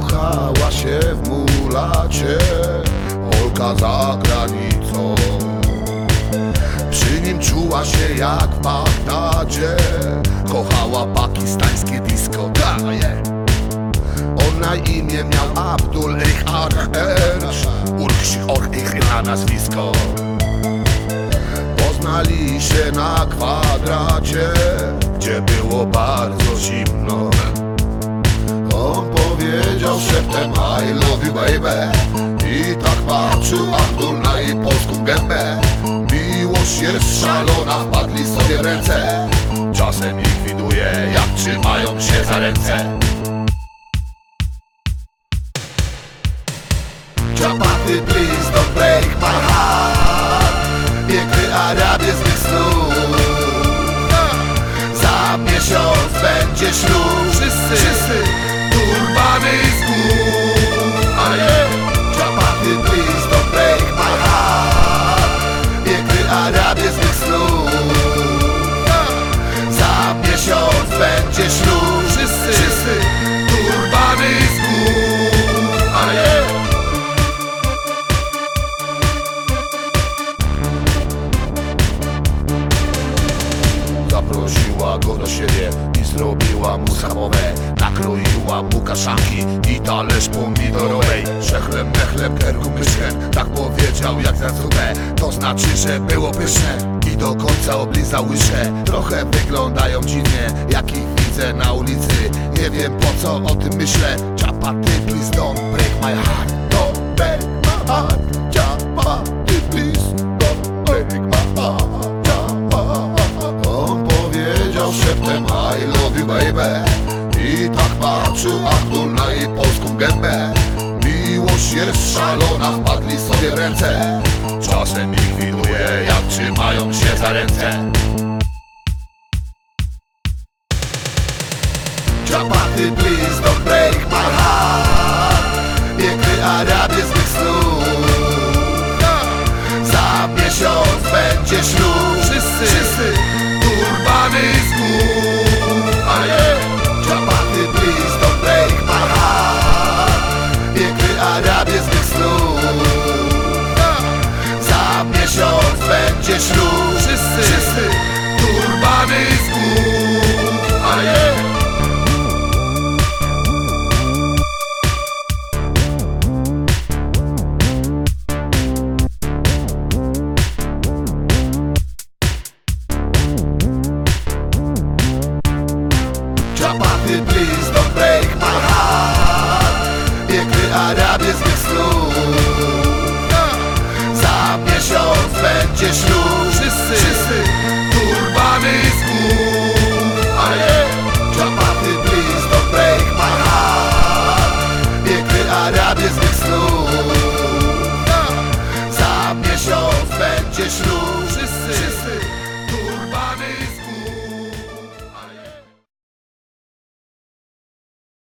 Kochała się w mulacie Olka za granicą. Przy nim czuła się jak w Bagdadzie Kochała pakistańskie disco. Daje. On na imię miał Abdul Ich Arch Urch Or Ich na nazwisko. Poznali się na kwadracie Gdzie było bardzo zimno baby I tak patrzył Abdul na jej polską gębę. Miłość jest szalona, wpadli sobie w ręce. Czasem ich widuje, jak trzymają się za ręce. Chapaty, please don't break my heart. Piękny Arabie z snów. Za miesiąc będzie ślub. Wszyscy, wszyscy Piękny Arabie z mych snów Za miesiąc będzie ślub Wszyscy, wszyscy Turbany z gór nie Zaprosiła go do siebie i zrobiła mu schabowę Nakroiła mu kaszanki i talerz pomidorowej. Szechlem, mechlem, kerku, myszkiem Tak powiedział jak za cudze To znaczy, że było pyszne I do końca oblizał łyżkę. Trochę wyglądają dziwnie Jak ich widzę na ulicy. Nie wiem po co o tym myślę. Chapaty, please don't break my heart. Don't break my heart. Chapaty, please don't break my heart. Chapaty On powiedział szeptem I love you baby Tak patrzył Abdul na jej polską gębę. Miłość jest szalona, wpadli sobie w ręce. Czasem ich widuje, jak trzymają się za ręce. Chapaty, please don't break czysty Turbany z gór please don't break.